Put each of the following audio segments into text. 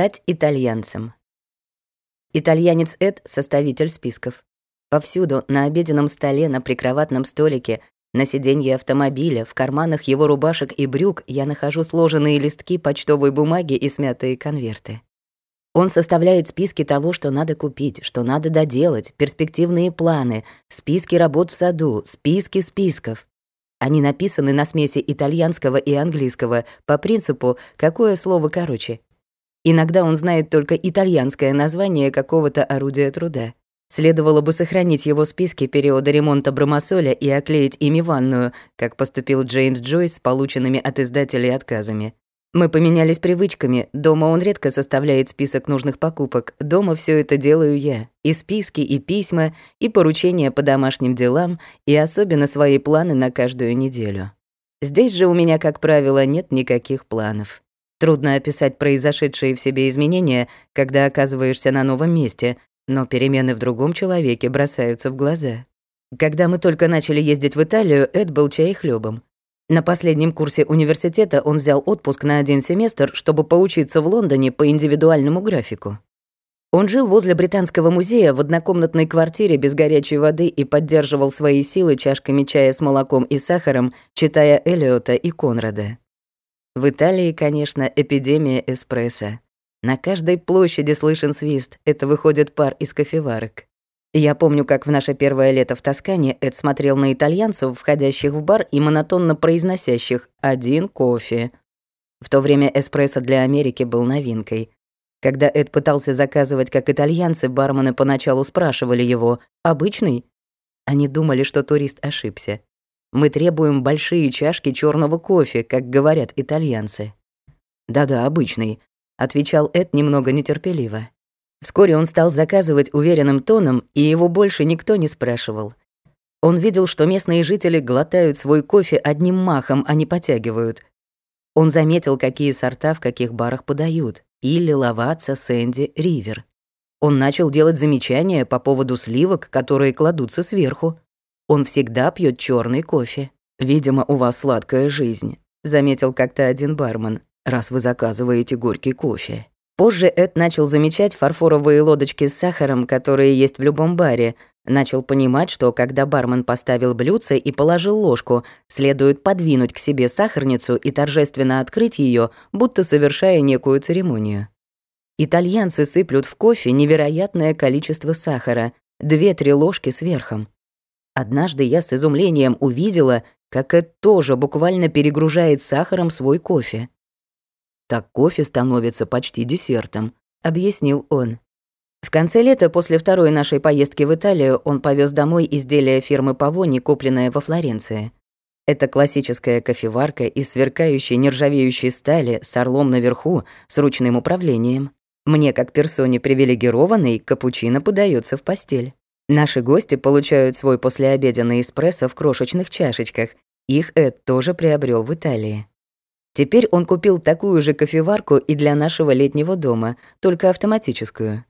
Стать итальянцем. Итальянец Эд — составитель списков. Повсюду, на обеденном столе, на прикроватном столике, на сиденье автомобиля, в карманах его рубашек и брюк я нахожу сложенные листки почтовой бумаги и смятые конверты. Он составляет списки того, что надо купить, что надо доделать, перспективные планы, списки работ в саду, списки списков. Они написаны на смеси итальянского и английского по принципу «какое слово короче». Иногда он знает только итальянское название какого-то орудия труда. Следовало бы сохранить его списки периода ремонта бромосоля и оклеить ими ванную, как поступил Джеймс Джойс с полученными от издателей отказами. Мы поменялись привычками. Дома он редко составляет список нужных покупок. Дома все это делаю я. И списки, и письма, и поручения по домашним делам, и особенно свои планы на каждую неделю. Здесь же у меня, как правило, нет никаких планов. Трудно описать произошедшие в себе изменения, когда оказываешься на новом месте, но перемены в другом человеке бросаются в глаза. Когда мы только начали ездить в Италию, Эд был чаехлёбом. На последнем курсе университета он взял отпуск на один семестр, чтобы поучиться в Лондоне по индивидуальному графику. Он жил возле Британского музея в однокомнатной квартире без горячей воды и поддерживал свои силы чашками чая с молоком и сахаром, читая Элиота и Конрада. В Италии, конечно, эпидемия эспрессо. На каждой площади слышен свист, это выходит пар из кофеварок. Я помню, как в наше первое лето в Тоскане Эд смотрел на итальянцев, входящих в бар и монотонно произносящих «один кофе». В то время эспрессо для Америки был новинкой. Когда Эд пытался заказывать как итальянцы, бармены поначалу спрашивали его «обычный?». Они думали, что турист ошибся. Мы требуем большие чашки черного кофе, как говорят итальянцы. Да-да, обычный, отвечал Эд немного нетерпеливо. Вскоре он стал заказывать уверенным тоном, и его больше никто не спрашивал. Он видел, что местные жители глотают свой кофе одним махом, а не потягивают. Он заметил, какие сорта в каких барах подают. Или Лаваца, Сэнди, Ривер. Он начал делать замечания по поводу сливок, которые кладутся сверху. Он всегда пьет черный кофе. Видимо, у вас сладкая жизнь, заметил как-то один бармен, раз вы заказываете горький кофе. Позже Эд начал замечать фарфоровые лодочки с сахаром, которые есть в любом баре. Начал понимать, что когда бармен поставил блюдце и положил ложку, следует подвинуть к себе сахарницу и торжественно открыть ее, будто совершая некую церемонию. Итальянцы сыплют в кофе невероятное количество сахара, две-три ложки сверхом. Однажды я с изумлением увидела, как Эд тоже буквально перегружает сахаром свой кофе. «Так кофе становится почти десертом», — объяснил он. В конце лета, после второй нашей поездки в Италию, он повез домой изделие фирмы Павони, купленное во Флоренции. Это классическая кофеварка из сверкающей нержавеющей стали с орлом наверху, с ручным управлением. Мне, как персоне привилегированной, капучино подается в постель. Наши гости получают свой послеобеденный эспрессо в крошечных чашечках. Их Эд тоже приобрел в Италии. Теперь он купил такую же кофеварку и для нашего летнего дома, только автоматическую.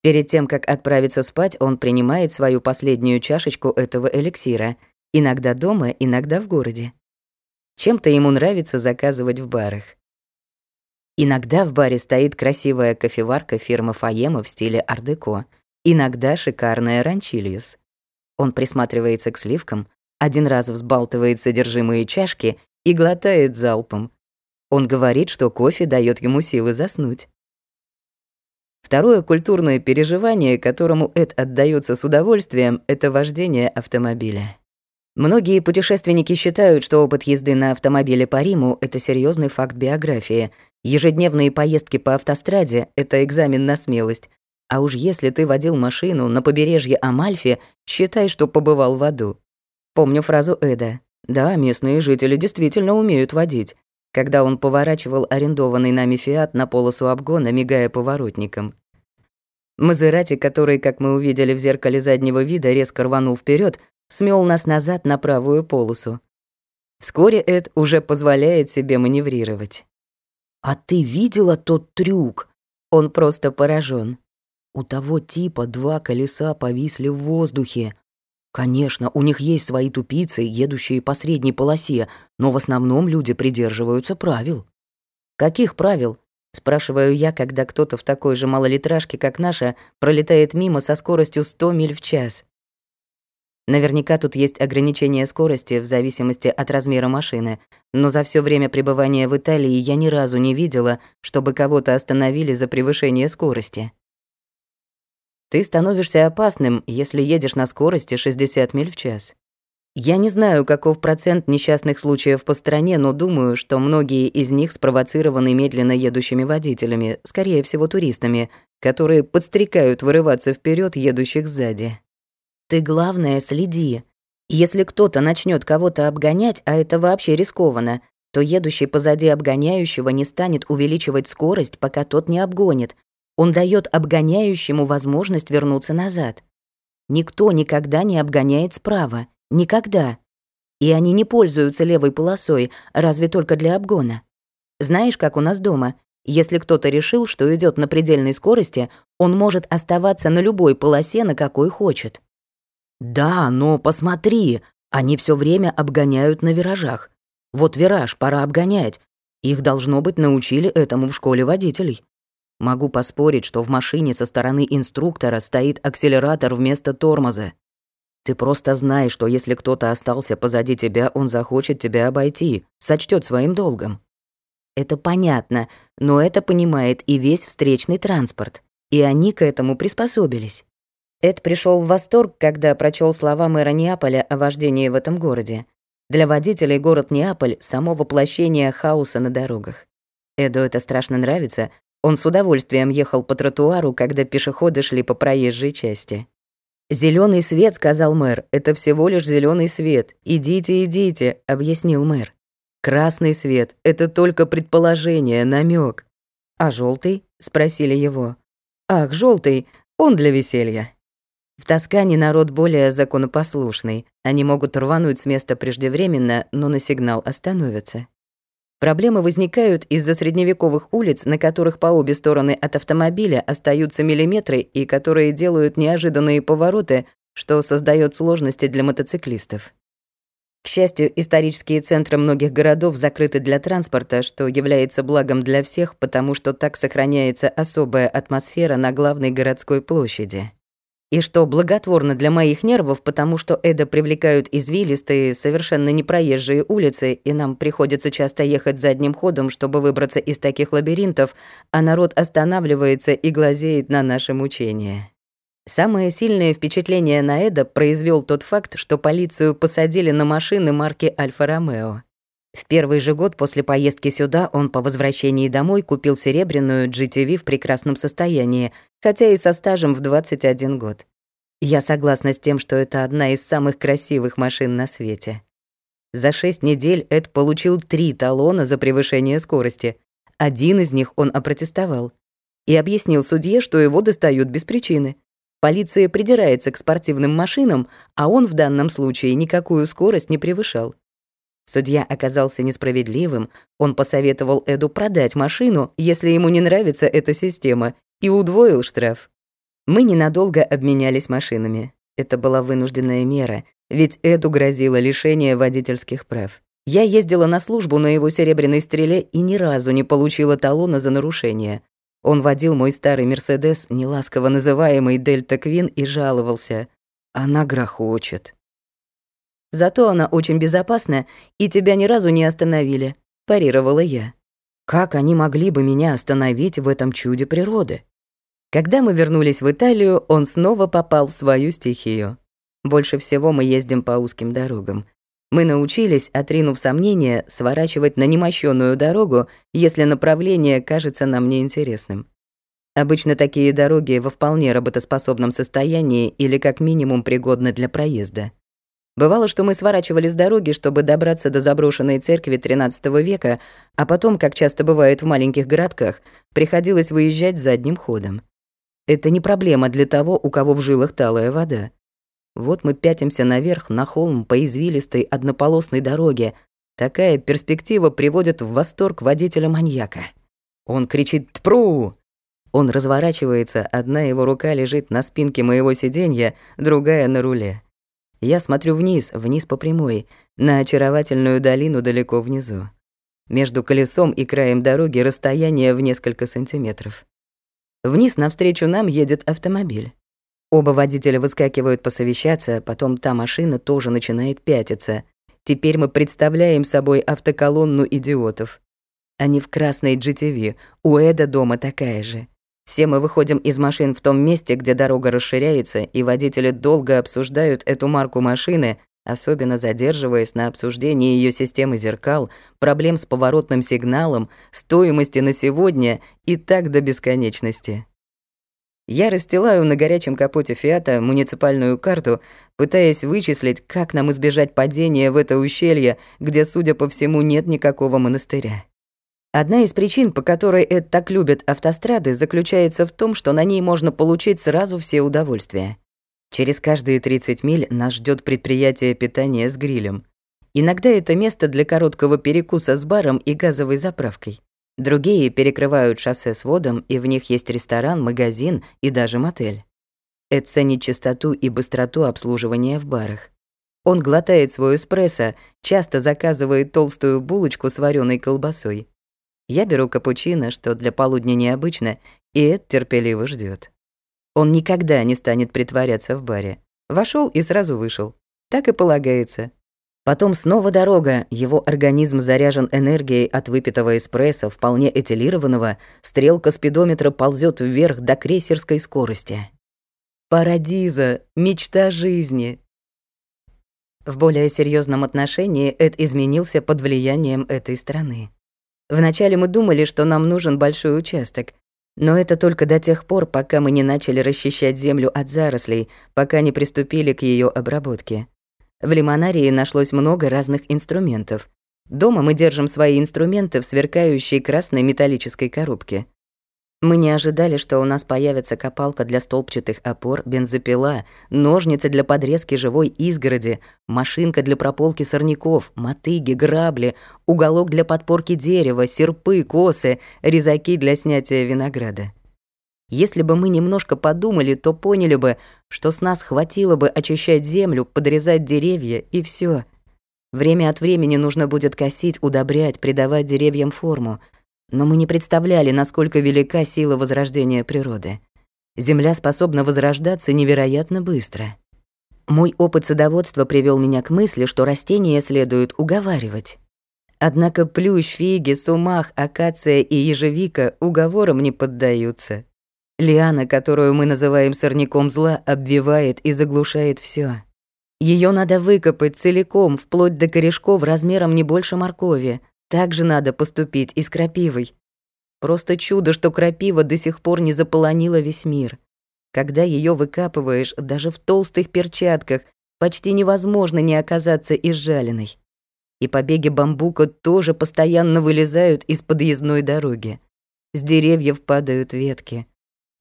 Перед тем, как отправиться спать, он принимает свою последнюю чашечку этого эликсира. Иногда дома, иногда в городе. Чем-то ему нравится заказывать в барах. Иногда в баре стоит красивая кофеварка фирмы Фаема в стиле ар-деко — Иногда шикарная ранчильес. Он присматривается к сливкам, один раз взбалтывает содержимое чашки и глотает залпом. Он говорит, что кофе дает ему силы заснуть. Второе культурное переживание, которому Эд отдается с удовольствием, это вождение автомобиля. Многие путешественники считают, что опыт езды на автомобиле по Риму — это серьезный факт биографии. Ежедневные поездки по автостраде — это экзамен на смелость, а уж если ты водил машину на побережье Амальфи, считай, что побывал в аду. Помню фразу Эда. Да, местные жители действительно умеют водить. Когда он поворачивал арендованный нами Фиат на полосу обгона, мигая поворотником. Мазерати, который, как мы увидели в зеркале заднего вида, резко рванул вперед, смел нас назад на правую полосу. Вскоре Эд уже позволяет себе маневрировать. «А ты видела тот трюк?» Он просто поражен. У того типа два колеса повисли в воздухе. Конечно, у них есть свои тупицы, едущие по средней полосе, но в основном люди придерживаются правил. Каких правил? Спрашиваю я, когда кто-то в такой же малолитражке, как наша, пролетает мимо со скоростью 100 миль в час. Наверняка тут есть ограничение скорости в зависимости от размера машины, но за все время пребывания в Италии я ни разу не видела, чтобы кого-то остановили за превышение скорости. Ты становишься опасным, если едешь на скорости 60 миль в час. Я не знаю, каков процент несчастных случаев по стране, но думаю, что многие из них спровоцированы медленно едущими водителями, скорее всего, туристами, которые подстрекают вырываться вперед едущих сзади. Ты, главное, следи. Если кто-то начнет кого-то обгонять, а это вообще рискованно, то едущий позади обгоняющего не станет увеличивать скорость, пока тот не обгонит. Он дает обгоняющему возможность вернуться назад. Никто никогда не обгоняет справа. Никогда. И они не пользуются левой полосой, разве только для обгона. Знаешь, как у нас дома? Если кто-то решил, что идет на предельной скорости, он может оставаться на любой полосе, на какой хочет. Да, но посмотри, они все время обгоняют на виражах. Вот вираж, пора обгонять. Их, должно быть, научили этому в школе водителей. Могу поспорить, что в машине со стороны инструктора стоит акселератор вместо тормоза. Ты просто знай, что если кто-то остался позади тебя, он захочет тебя обойти, сочтет своим долгом. Это понятно, но это понимает и весь встречный транспорт, и они к этому приспособились. Эд пришел в восторг, когда прочел слова мэра Неаполя о вождении в этом городе. Для водителей город Неаполь — само воплощение хаоса на дорогах. Эду это страшно нравится, он с удовольствием ехал по тротуару, когда пешеходы шли по проезжей части. Зеленый свет», — сказал мэр, — «это всего лишь зеленый свет. Идите, идите», — объяснил мэр. «Красный свет — это только предположение, намек. «А желтый? спросили его. «Ах, желтый, он для веселья». В Тоскане народ более законопослушный. Они могут рвануть с места преждевременно, но на сигнал остановятся. Проблемы возникают из-за средневековых улиц, на которых по обе стороны от автомобиля остаются миллиметры и которые делают неожиданные повороты, что создает сложности для мотоциклистов. К счастью, исторические центры многих городов закрыты для транспорта, что является благом для всех, потому что так сохраняется особая атмосфера на главной городской площади и что благотворно для моих нервов, потому что Эда привлекают извилистые, совершенно непроезжие улицы, и нам приходится часто ехать задним ходом, чтобы выбраться из таких лабиринтов, а народ останавливается и глазеет на наше мучение. Самое сильное впечатление на Эда произвел тот факт, что полицию посадили на машины марки Альфа-Ромео. В первый же год после поездки сюда он по возвращении домой купил серебряную GTV в прекрасном состоянии, хотя и со стажем в 21 год. Я согласна с тем, что это одна из самых красивых машин на свете. За шесть недель Эд получил три талона за превышение скорости. Один из них он опротестовал. И объяснил судье, что его достают без причины. Полиция придирается к спортивным машинам, а он в данном случае никакую скорость не превышал. Судья оказался несправедливым, он посоветовал Эду продать машину, если ему не нравится эта система, и удвоил штраф. Мы ненадолго обменялись машинами. Это была вынужденная мера, ведь Эду грозило лишение водительских прав. Я ездила на службу на его серебряной стреле и ни разу не получила талона за нарушение. Он водил мой старый «Мерседес», неласково называемый «Дельта Квин», и жаловался. «Она грохочет». Зато она очень безопасна, и тебя ни разу не остановили», — парировала я. «Как они могли бы меня остановить в этом чуде природы?» Когда мы вернулись в Италию, он снова попал в свою стихию. Больше всего мы ездим по узким дорогам. Мы научились, отринув сомнения, сворачивать на немощенную дорогу, если направление кажется нам неинтересным. Обычно такие дороги во вполне работоспособном состоянии или как минимум пригодны для проезда. Бывало, что мы сворачивали с дороги, чтобы добраться до заброшенной церкви XIII века, а потом, как часто бывает в маленьких городках, приходилось выезжать задним ходом. Это не проблема для того, у кого в жилах талая вода. Вот мы пятимся наверх на холм по извилистой однополосной дороге. Такая перспектива приводит в восторг водителя-маньяка. Он кричит «Тпру!». Он разворачивается, одна его рука лежит на спинке моего сиденья, другая на руле. Я смотрю вниз, вниз по прямой, на очаровательную долину далеко внизу. Между колесом и краем дороги расстояние в несколько сантиметров. Вниз навстречу нам едет автомобиль. Оба водителя выскакивают посовещаться, потом та машина тоже начинает пятиться. Теперь мы представляем собой автоколонну идиотов. Они в красной GTV, у Эда дома такая же. Все мы выходим из машин в том месте, где дорога расширяется, и водители долго обсуждают эту марку машины, особенно задерживаясь на обсуждении ее системы зеркал, проблем с поворотным сигналом, стоимости на сегодня и так до бесконечности. Я расстилаю на горячем капоте Фиата муниципальную карту, пытаясь вычислить, как нам избежать падения в это ущелье, где, судя по всему, нет никакого монастыря. Одна из причин, по которой Эд так любит автострады, заключается в том, что на ней можно получить сразу все удовольствия. Через каждые 30 миль нас ждет предприятие питания с грилем. Иногда это место для короткого перекуса с баром и газовой заправкой. Другие перекрывают шоссе с водом, и в них есть ресторан, магазин и даже мотель. Эд ценит чистоту и быстроту обслуживания в барах. Он глотает свой эспрессо, часто заказывает толстую булочку с вареной колбасой. Я беру капучино, что для полудня необычно, и Эд терпеливо ждет. Он никогда не станет притворяться в баре. Вошел и сразу вышел. Так и полагается. Потом снова дорога, его организм заряжен энергией от выпитого эспрессо, вполне этилированного, стрелка спидометра ползет вверх до крейсерской скорости. Парадиза, мечта жизни. В более серьезном отношении Эд изменился под влиянием этой страны. Вначале мы думали, что нам нужен большой участок, но это только до тех пор, пока мы не начали расчищать землю от зарослей, пока не приступили к ее обработке. В лимонарии нашлось много разных инструментов. Дома мы держим свои инструменты в сверкающей красной металлической коробке. Мы не ожидали, что у нас появится копалка для столбчатых опор, бензопила, ножницы для подрезки живой изгороди, машинка для прополки сорняков, мотыги, грабли, уголок для подпорки дерева, серпы, косы, резаки для снятия винограда. Если бы мы немножко подумали, то поняли бы, что с нас хватило бы очищать землю, подрезать деревья и все. Время от времени нужно будет косить, удобрять, придавать деревьям форму — но мы не представляли, насколько велика сила возрождения природы. Земля способна возрождаться невероятно быстро. Мой опыт садоводства привел меня к мысли, что растения следует уговаривать. Однако плющ, фиги, сумах, акация и ежевика уговорам не поддаются. Лиана, которую мы называем сорняком зла, обвивает и заглушает все. Ее надо выкопать целиком, вплоть до корешков размером не больше моркови, так же надо поступить и с крапивой. Просто чудо, что крапива до сих пор не заполонила весь мир. Когда ее выкапываешь, даже в толстых перчатках, почти невозможно не оказаться изжаленной. И побеги бамбука тоже постоянно вылезают из подъездной дороги. С деревьев падают ветки.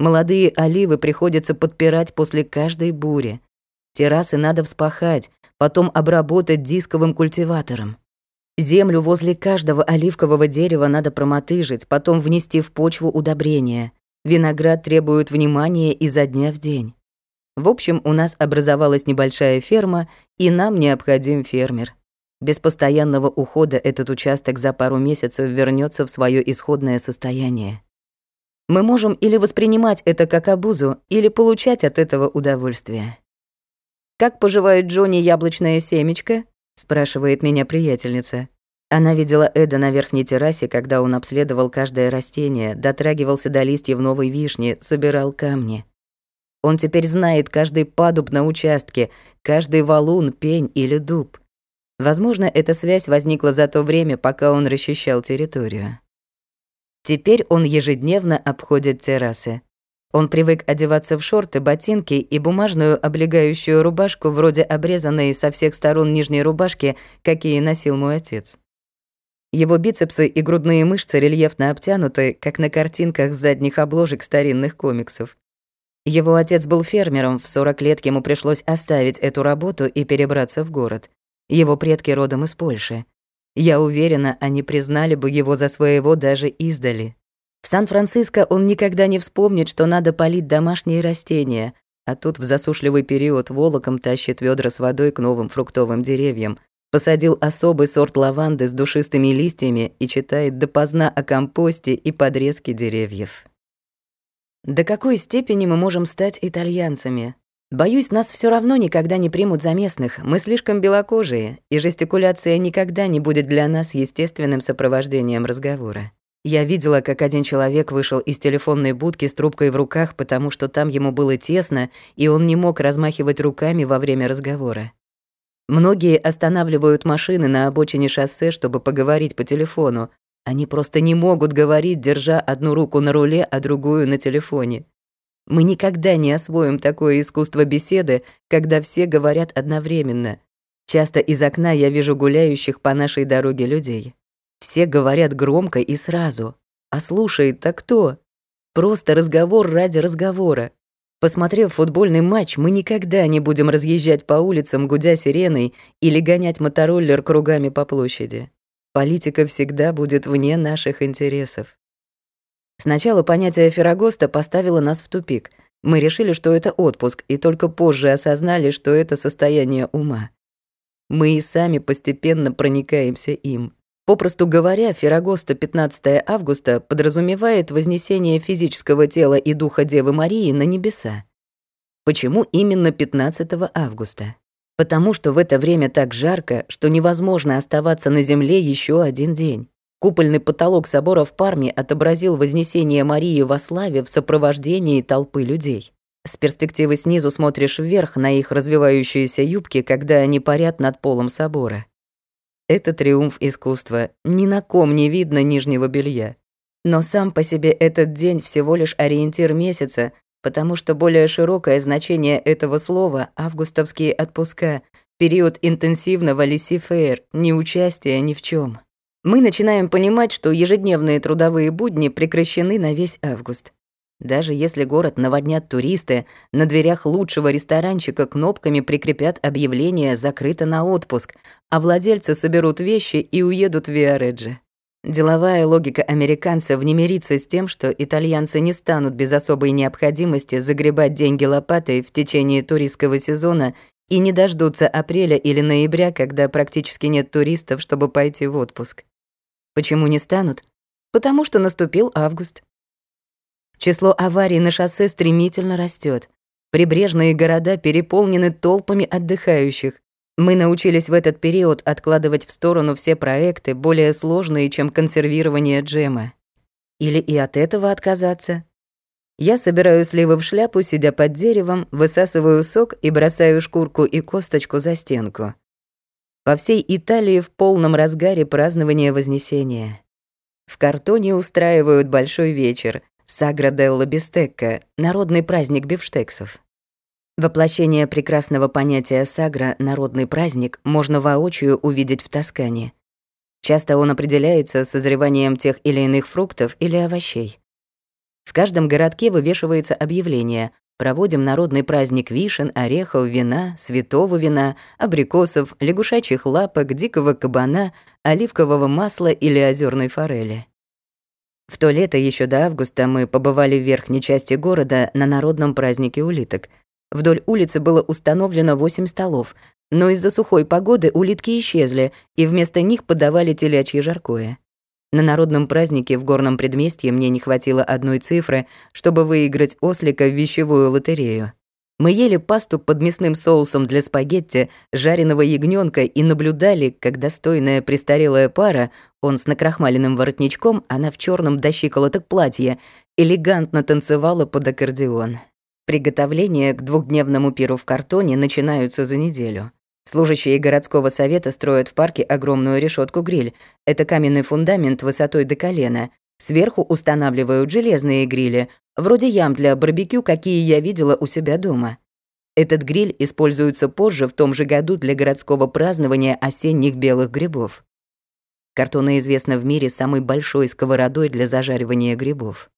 Молодые оливы приходится подпирать после каждой бури. Террасы надо вспахать, потом обработать дисковым культиватором. Землю возле каждого оливкового дерева надо промотыжить, потом внести в почву удобрения. Виноград требует внимания изо дня в день. В общем, у нас образовалась небольшая ферма, и нам необходим фермер. Без постоянного ухода этот участок за пару месяцев вернется в свое исходное состояние. Мы можем или воспринимать это как обузу, или получать от этого удовольствие. «Как поживает Джонни яблочное семечко?» — спрашивает меня приятельница. Она видела Эда на верхней террасе, когда он обследовал каждое растение, дотрагивался до листьев новой вишни, собирал камни. Он теперь знает каждый падуб на участке, каждый валун, пень или дуб. Возможно, эта связь возникла за то время, пока он расчищал территорию. Теперь он ежедневно обходит террасы. Он привык одеваться в шорты, ботинки и бумажную облегающую рубашку вроде обрезанной со всех сторон нижней рубашки, какие носил мой отец. Его бицепсы и грудные мышцы рельефно обтянуты, как на картинках с задних обложек старинных комиксов. Его отец был фермером, в 40 лет ему пришлось оставить эту работу и перебраться в город. Его предки родом из Польши. Я уверена, они признали бы его за своего даже издали. В Сан-Франциско он никогда не вспомнит, что надо полить домашние растения, а тут в засушливый период волоком тащит ведра с водой к новым фруктовым деревьям, Посадил особый сорт лаванды с душистыми листьями и читает допоздна о компосте и подрезке деревьев. До какой степени мы можем стать итальянцами? Боюсь, нас все равно никогда не примут за местных. Мы слишком белокожие, и жестикуляция никогда не будет для нас естественным сопровождением разговора. Я видела, как один человек вышел из телефонной будки с трубкой в руках, потому что там ему было тесно, и он не мог размахивать руками во время разговора. Многие останавливают машины на обочине шоссе, чтобы поговорить по телефону. Они просто не могут говорить, держа одну руку на руле, а другую на телефоне. Мы никогда не освоим такое искусство беседы, когда все говорят одновременно. Часто из окна я вижу гуляющих по нашей дороге людей. Все говорят громко и сразу. А слушает-то кто? Просто разговор ради разговора. Посмотрев футбольный матч, мы никогда не будем разъезжать по улицам, гудя сиреной, или гонять мотороллер кругами по площади. Политика всегда будет вне наших интересов. Сначала понятие Феррагоста поставило нас в тупик. Мы решили, что это отпуск, и только позже осознали, что это состояние ума. Мы и сами постепенно проникаемся им. Попросту говоря, Феррагоста 15 августа подразумевает вознесение физического тела и духа Девы Марии на небеса. Почему именно 15 августа? Потому что в это время так жарко, что невозможно оставаться на земле еще один день. Купольный потолок собора в Парме отобразил вознесение Марии во славе в сопровождении толпы людей. С перспективы снизу смотришь вверх на их развивающиеся юбки, когда они парят над полом собора. Это триумф искусства. Ни на ком не видно нижнего белья. Но сам по себе этот день всего лишь ориентир месяца, потому что более широкое значение этого слова — августовские отпуска, период интенсивного лисифейр, не участия ни в чем. Мы начинаем понимать, что ежедневные трудовые будни прекращены на весь август. Даже если город наводнят туристы, на дверях лучшего ресторанчика кнопками прикрепят объявление «Закрыто на отпуск», а владельцы соберут вещи и уедут в Виареджи. Деловая логика американцев не мирится с тем, что итальянцы не станут без особой необходимости загребать деньги лопатой в течение туристского сезона и не дождутся апреля или ноября, когда практически нет туристов, чтобы пойти в отпуск. Почему не станут? Потому что наступил август. Число аварий на шоссе стремительно растет. Прибрежные города переполнены толпами отдыхающих. Мы научились в этот период откладывать в сторону все проекты, более сложные, чем консервирование джема. Или и от этого отказаться. Я собираю сливы в шляпу, сидя под деревом, высасываю сок и бросаю шкурку и косточку за стенку. По всей Италии в полном разгаре празднования Вознесения. В картоне устраивают большой вечер, Сагра делла Бистекка — народный праздник бифштексов. Воплощение прекрасного понятия сагра «народный праздник» можно воочию увидеть в Тоскане. Часто он определяется созреванием тех или иных фруктов или овощей. В каждом городке вывешивается объявление «Проводим народный праздник вишен, орехов, вина, святого вина, абрикосов, лягушачьих лапок, дикого кабана, оливкового масла или озерной форели». В то лето еще до августа мы побывали в верхней части города на народном празднике улиток. Вдоль улицы было установлено восемь столов, но из-за сухой погоды улитки исчезли, и вместо них подавали телячье жаркое. На народном празднике в горном предместье мне не хватило одной цифры, чтобы выиграть ослика в вещевую лотерею. Мы ели пасту под мясным соусом для спагетти, жареного ягненка и наблюдали, как достойная престарелая пара, он с накрахмаленным воротничком, она в черном до щиколоток платье, элегантно танцевала под аккордеон. Приготовления к двухдневному пиру в картоне начинаются за неделю. Служащие городского совета строят в парке огромную решетку-гриль. Это каменный фундамент высотой до колена. Сверху устанавливают железные грили, вроде ям для барбекю, какие я видела у себя дома. Этот гриль используется позже в том же году для городского празднования осенних белых грибов. Картона известна в мире самой большой сковородой для зажаривания грибов.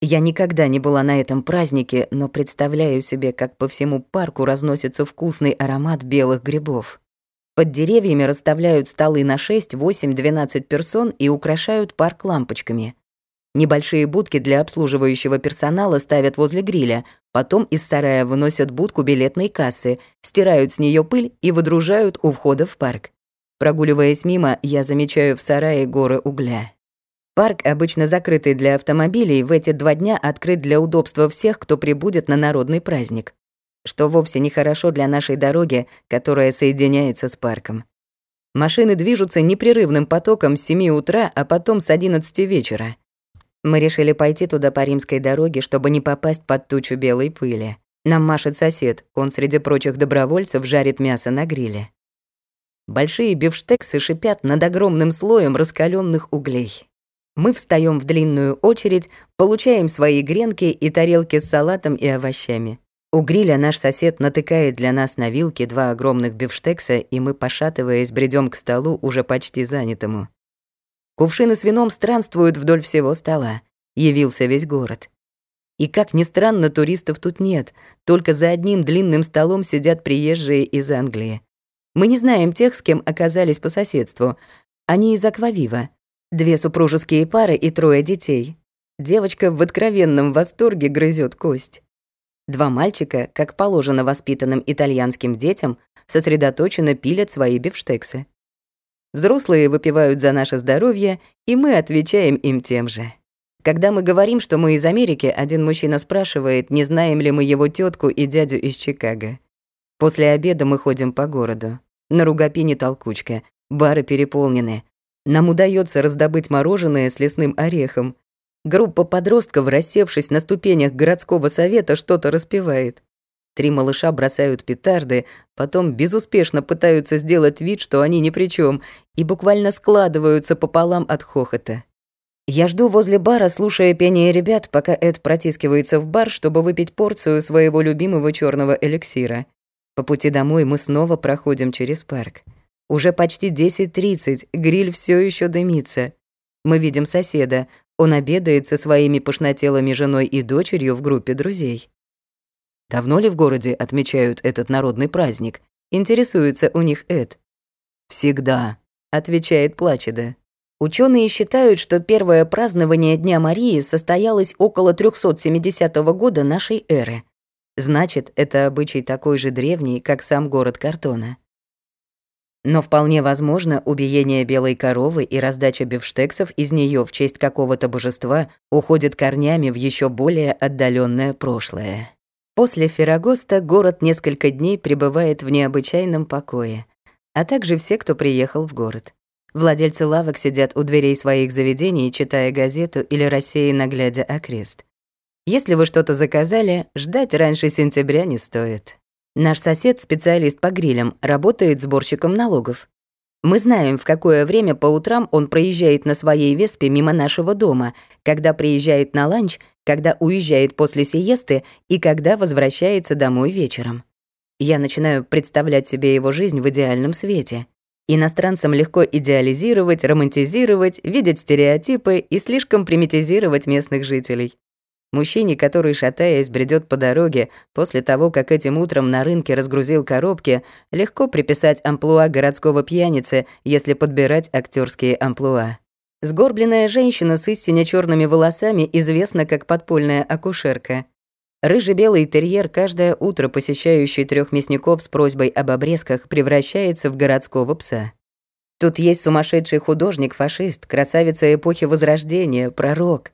Я никогда не была на этом празднике, но представляю себе, как по всему парку разносится вкусный аромат белых грибов. Под деревьями расставляют столы на 6, 8, 12 персон и украшают парк лампочками. Небольшие будки для обслуживающего персонала ставят возле гриля, потом из сарая выносят будку билетной кассы, стирают с нее пыль и выдружают у входа в парк. Прогуливаясь мимо, я замечаю в сарае горы угля. Парк, обычно закрытый для автомобилей, в эти два дня открыт для удобства всех, кто прибудет на народный праздник. Что вовсе нехорошо для нашей дороги, которая соединяется с парком. Машины движутся непрерывным потоком с 7 утра, а потом с 11 вечера. Мы решили пойти туда по римской дороге, чтобы не попасть под тучу белой пыли. Нам машет сосед, он среди прочих добровольцев жарит мясо на гриле. Большие бифштексы шипят над огромным слоем раскаленных углей. Мы встаем в длинную очередь, получаем свои гренки и тарелки с салатом и овощами. У гриля наш сосед натыкает для нас на вилке два огромных бифштекса, и мы, пошатываясь, бредем к столу, уже почти занятому. Кувшины с вином странствуют вдоль всего стола. Явился весь город. И, как ни странно, туристов тут нет, только за одним длинным столом сидят приезжие из Англии. Мы не знаем тех, с кем оказались по соседству. Они из Аквавива, Две супружеские пары и трое детей. Девочка в откровенном восторге грызет кость. Два мальчика, как положено воспитанным итальянским детям, сосредоточенно пилят свои бифштексы. Взрослые выпивают за наше здоровье, и мы отвечаем им тем же. Когда мы говорим, что мы из Америки, один мужчина спрашивает, не знаем ли мы его тетку и дядю из Чикаго. После обеда мы ходим по городу. На Ругапине толкучка, бары переполнены, нам удается раздобыть мороженое с лесным орехом. Группа подростков, рассевшись на ступенях городского совета, что-то распевает. Три малыша бросают петарды, потом безуспешно пытаются сделать вид, что они ни при чем, и буквально складываются пополам от хохота. Я жду возле бара, слушая пение ребят, пока Эд протискивается в бар, чтобы выпить порцию своего любимого черного эликсира. По пути домой мы снова проходим через парк. Уже почти 10.30, гриль все еще дымится. Мы видим соседа. Он обедает со своими пышнотелыми женой и дочерью в группе друзей. Давно ли в городе отмечают этот народный праздник? Интересуется у них Эд. «Всегда», — отвечает Плачеда. Ученые считают, что первое празднование Дня Марии состоялось около 370 года нашей эры. Значит, это обычай такой же древний, как сам город Картона. Но вполне возможно, убиение белой коровы и раздача бифштексов из нее в честь какого-то божества уходит корнями в еще более отдаленное прошлое. После Феррагоста город несколько дней пребывает в необычайном покое, а также все, кто приехал в город. Владельцы лавок сидят у дверей своих заведений, читая газету или рассеянно глядя окрест. Если вы что-то заказали, ждать раньше сентября не стоит. Наш сосед, специалист по грилям, работает сборщиком налогов. Мы знаем, в какое время по утрам он проезжает на своей веспе мимо нашего дома, когда приезжает на ланч, когда уезжает после сиесты и когда возвращается домой вечером. Я начинаю представлять себе его жизнь в идеальном свете. Иностранцам легко идеализировать, романтизировать, видеть стереотипы и слишком примитизировать местных жителей. Мужчине, который, шатаясь, бредет по дороге, после того, как этим утром на рынке разгрузил коробки, легко приписать амплуа городского пьяницы, если подбирать актерские амплуа. Сгорбленная женщина с истинно черными волосами известна как подпольная акушерка. Рыжий-белый терьер, каждое утро посещающий трех мясников с просьбой об обрезках, превращается в городского пса. Тут есть сумасшедший художник-фашист, красавица эпохи Возрождения, пророк.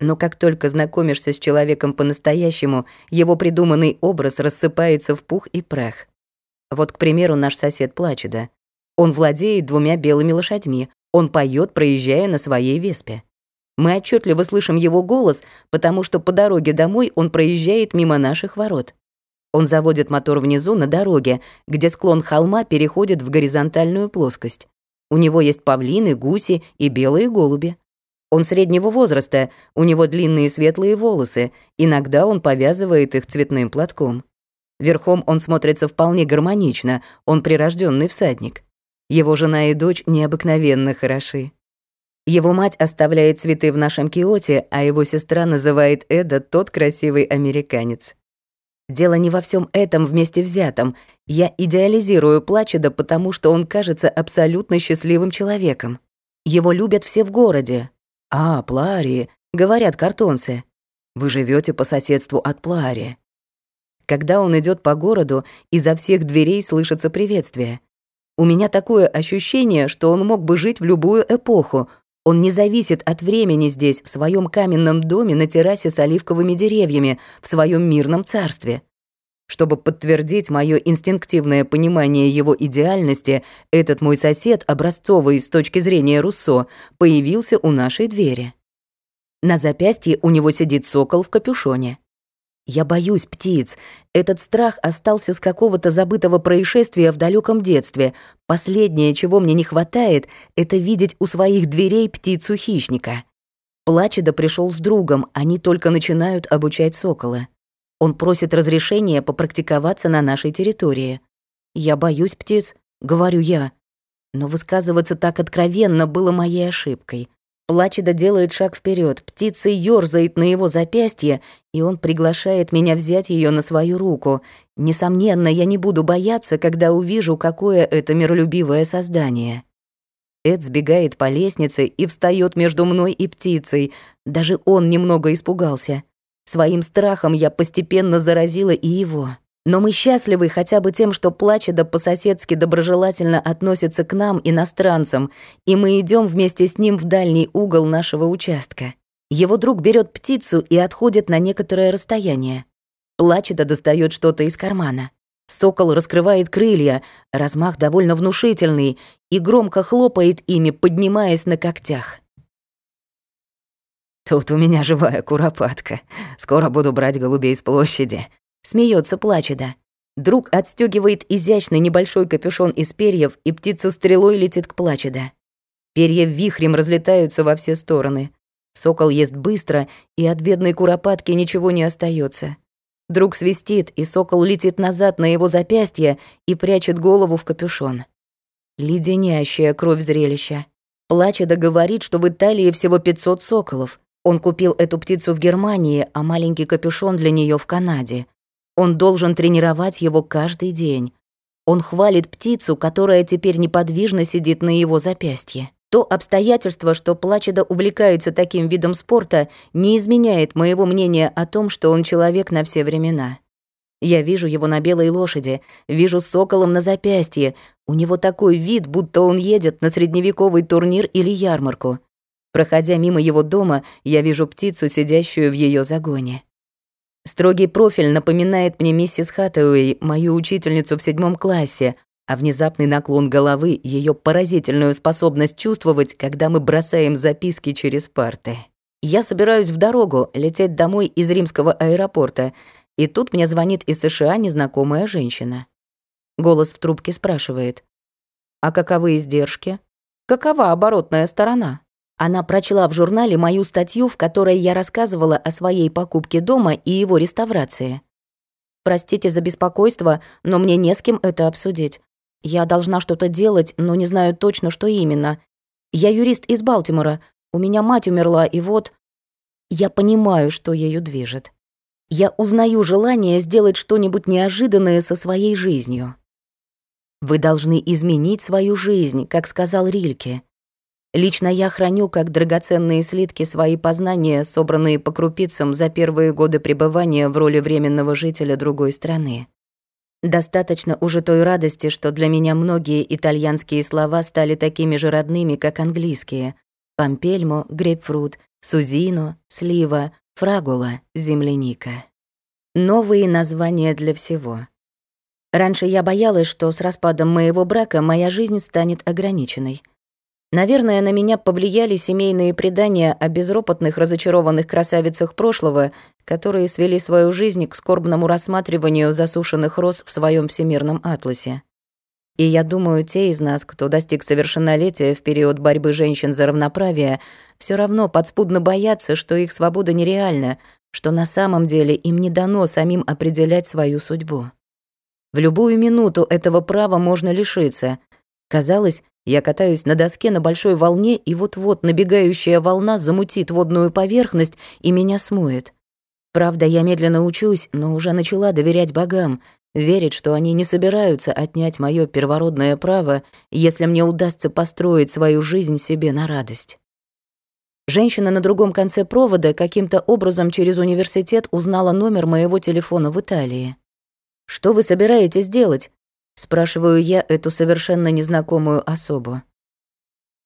Но как только знакомишься с человеком по-настоящему, его придуманный образ рассыпается в пух и прах. Вот, к примеру, наш сосед Плачеда. Он владеет двумя белыми лошадьми, он поет, проезжая на своей веспе. Мы отчетливо слышим его голос, потому что по дороге домой он проезжает мимо наших ворот. Он заводит мотор внизу на дороге, где склон холма переходит в горизонтальную плоскость. У него есть павлины, гуси и белые голуби. Он среднего возраста, у него длинные светлые волосы, иногда он повязывает их цветным платком. Верхом он смотрится вполне гармонично, он прирожденный всадник. Его жена и дочь необыкновенно хороши. Его мать оставляет цветы в нашем киоте, а его сестра называет Эда тот красивый американец. Дело не во всем этом вместе взятом. Я идеализирую Плачеда, потому что он кажется абсолютно счастливым человеком. Его любят все в городе, «А, Плари», — говорят картонцы. «Вы живете по соседству от Плари». Когда он идет по городу, изо всех дверей слышится приветствие. У меня такое ощущение, что он мог бы жить в любую эпоху. Он не зависит от времени здесь, в своем каменном доме на террасе с оливковыми деревьями, в своем мирном царстве. Чтобы подтвердить мое инстинктивное понимание его идеальности, этот мой сосед, образцовый с точки зрения Руссо, появился у нашей двери. На запястье у него сидит сокол в капюшоне. Я боюсь птиц. Этот страх остался с какого-то забытого происшествия в далеком детстве. Последнее, чего мне не хватает, это видеть у своих дверей птицу-хищника. Плачеда пришел с другом, они только начинают обучать сокола. Он просит разрешения попрактиковаться на нашей территории. Я боюсь птиц, говорю я. Но высказываться так откровенно было моей ошибкой. Плачеда делает шаг вперед, птица ёрзает на его запястье, и он приглашает меня взять ее на свою руку. Несомненно, я не буду бояться, когда увижу, какое это миролюбивое создание. Эд сбегает по лестнице и встает между мной и птицей. Даже он немного испугался. Своим страхом я постепенно заразила и его. Но мы счастливы хотя бы тем, что Плачеда по-соседски доброжелательно относится к нам, иностранцам, и мы идем вместе с ним в дальний угол нашего участка. Его друг берет птицу и отходит на некоторое расстояние. Плачеда достает что-то из кармана. Сокол раскрывает крылья, размах довольно внушительный, и громко хлопает ими, поднимаясь на когтях. «Тут у меня живая куропатка. Скоро буду брать голубей с площади», Смеется плачеда. Друг отстегивает изящный небольшой капюшон из перьев, и птица стрелой летит к плачеда. Перья вихрем разлетаются во все стороны. Сокол ест быстро, и от бедной куропатки ничего не остается. Друг свистит, и сокол летит назад на его запястье и прячет голову в капюшон. Леденящая кровь зрелища. Плачеда говорит, что в Италии всего 500 соколов. Он купил эту птицу в Германии, а маленький капюшон для нее в Канаде. Он должен тренировать его каждый день. Он хвалит птицу, которая теперь неподвижно сидит на его запястье. То обстоятельство, что Плачеда увлекается таким видом спорта, не изменяет моего мнения о том, что он человек на все времена. Я вижу его на белой лошади, вижу соколом на запястье. У него такой вид, будто он едет на средневековый турнир или ярмарку. Проходя мимо его дома, я вижу птицу, сидящую в ее загоне. Строгий профиль напоминает мне миссис Хаттауэй, мою учительницу в седьмом классе, а внезапный наклон головы — ее поразительную способность чувствовать, когда мы бросаем записки через парты. Я собираюсь в дорогу, лететь домой из римского аэропорта, и тут мне звонит из США незнакомая женщина. Голос в трубке спрашивает. «А каковы издержки? Какова оборотная сторона?» Она прочла в журнале мою статью, в которой я рассказывала о своей покупке дома и его реставрации. Простите за беспокойство, но мне не с кем это обсудить. Я должна что-то делать, но не знаю точно, что именно. Я юрист из Балтимора. У меня мать умерла, и вот... Я понимаю, что ею движет. Я узнаю желание сделать что-нибудь неожиданное со своей жизнью. Вы должны изменить свою жизнь, как сказал Рильке. Лично я храню как драгоценные слитки свои познания, собранные по крупицам за первые годы пребывания в роли временного жителя другой страны. Достаточно уже той радости, что для меня многие итальянские слова стали такими же родными, как английские. Пампельмо, грейпфрут, сузино, слива, фрагула, земляника. Новые названия для всего. Раньше я боялась, что с распадом моего брака моя жизнь станет ограниченной — Наверное, на меня повлияли семейные предания о безропотных разочарованных красавицах прошлого, которые свели свою жизнь к скорбному рассматриванию засушенных роз в своем всемирном атласе. И я думаю, те из нас, кто достиг совершеннолетия в период борьбы женщин за равноправие, все равно подспудно боятся, что их свобода нереальна, что на самом деле им не дано самим определять свою судьбу. В любую минуту этого права можно лишиться. Казалось, я катаюсь на доске на большой волне, и вот-вот набегающая волна замутит водную поверхность и меня смоет. Правда, я медленно учусь, но уже начала доверять богам, верить, что они не собираются отнять моё первородное право, если мне удастся построить свою жизнь себе на радость. Женщина на другом конце провода каким-то образом через университет узнала номер моего телефона в Италии. «Что вы собираетесь делать?» Спрашиваю я эту совершенно незнакомую особу.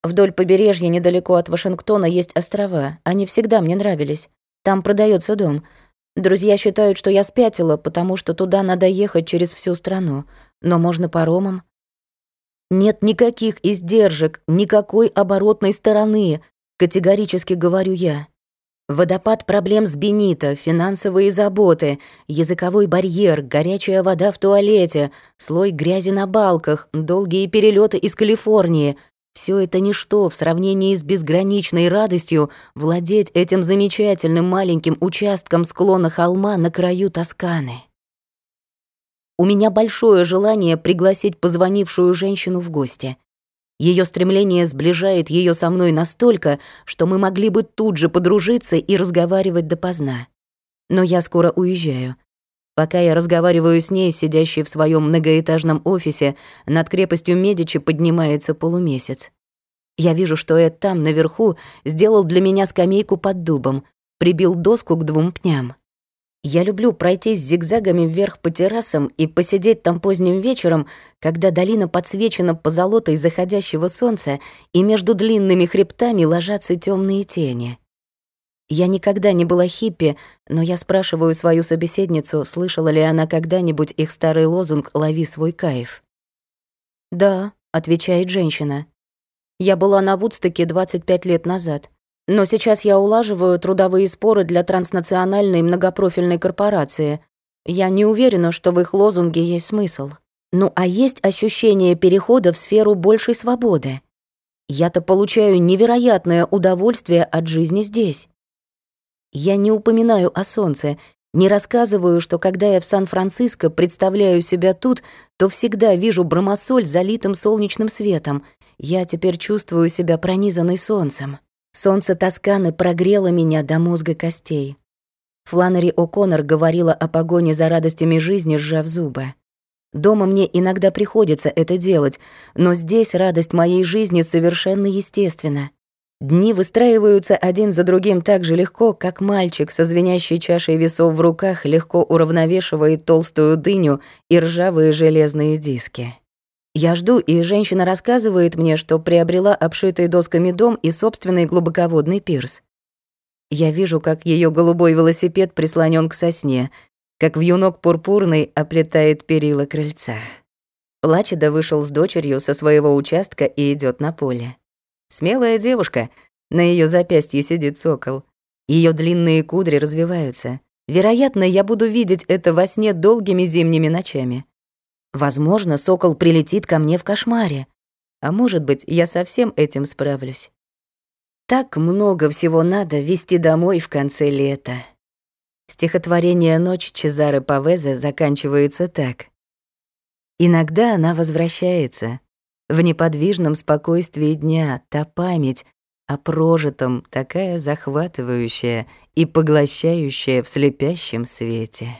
Вдоль побережья недалеко от Вашингтона есть острова. Они всегда мне нравились. Там продается дом. Друзья считают, что я спятила, потому что туда надо ехать через всю страну. Но можно паромом. Нет никаких издержек, никакой оборотной стороны, категорически говорю я. Водопад проблем с Бенита, финансовые заботы, языковой барьер, горячая вода в туалете, слой грязи на балках, долгие перелеты из Калифорнии — все это ничто в сравнении с безграничной радостью владеть этим замечательным маленьким участком склона холма на краю Тосканы. У меня большое желание пригласить позвонившую женщину в гости. Ее стремление сближает ее со мной настолько, что мы могли бы тут же подружиться и разговаривать допоздна. Но я скоро уезжаю. Пока я разговариваю с ней, сидящей в своем многоэтажном офисе, над крепостью Медичи поднимается полумесяц. Я вижу, что Эд там, наверху, сделал для меня скамейку под дубом, прибил доску к двум пням. Я люблю пройтись зигзагами вверх по террасам и посидеть там поздним вечером, когда долина подсвечена позолотой заходящего солнца, и между длинными хребтами ложатся темные тени. Я никогда не была хиппи, но я спрашиваю свою собеседницу, слышала ли она когда-нибудь их старый лозунг «Лови свой кайф». «Да», — отвечает женщина. «Я была на Вудстоке 25 лет назад, но сейчас я улаживаю трудовые споры для транснациональной многопрофильной корпорации. Я не уверена, что в их лозунге есть смысл. Ну а есть ощущение перехода в сферу большей свободы. Я-то получаю невероятное удовольствие от жизни здесь. Я не упоминаю о солнце, не рассказываю, что когда я в Сан-Франциско представляю себя тут, то всегда вижу бромосоль залитым солнечным светом. Я теперь чувствую себя пронизанной солнцем. Солнце Тосканы прогрело меня до мозга костей. Фланнери О'Коннор говорила о погоне за радостями жизни, сжав зубы. Дома мне иногда приходится это делать, но здесь радость моей жизни совершенно естественна. Дни выстраиваются один за другим так же легко, как мальчик со звенящей чашей весов в руках легко уравновешивает толстую дыню и ржавые железные диски. Я жду, и женщина рассказывает мне, что приобрела обшитый досками дом и собственный глубоководный пирс. Я вижу, как ее голубой велосипед прислонен к сосне, как вьюнок пурпурный оплетает перила крыльца. Плачеда вышел с дочерью со своего участка и идет на поле. Смелая девушка, на ее запястье сидит сокол. Ее длинные кудри развиваются. Вероятно, я буду видеть это во сне долгими зимними ночами. Возможно, сокол прилетит ко мне в кошмаре. А может быть, я совсем этим справлюсь. Так много всего надо вести домой в конце лета. Стихотворение «Ночь» Чезары Павезе заканчивается так. Иногда она возвращается, в неподвижном спокойствии дня та память о прожитом такая захватывающая и поглощающая в слепящем свете.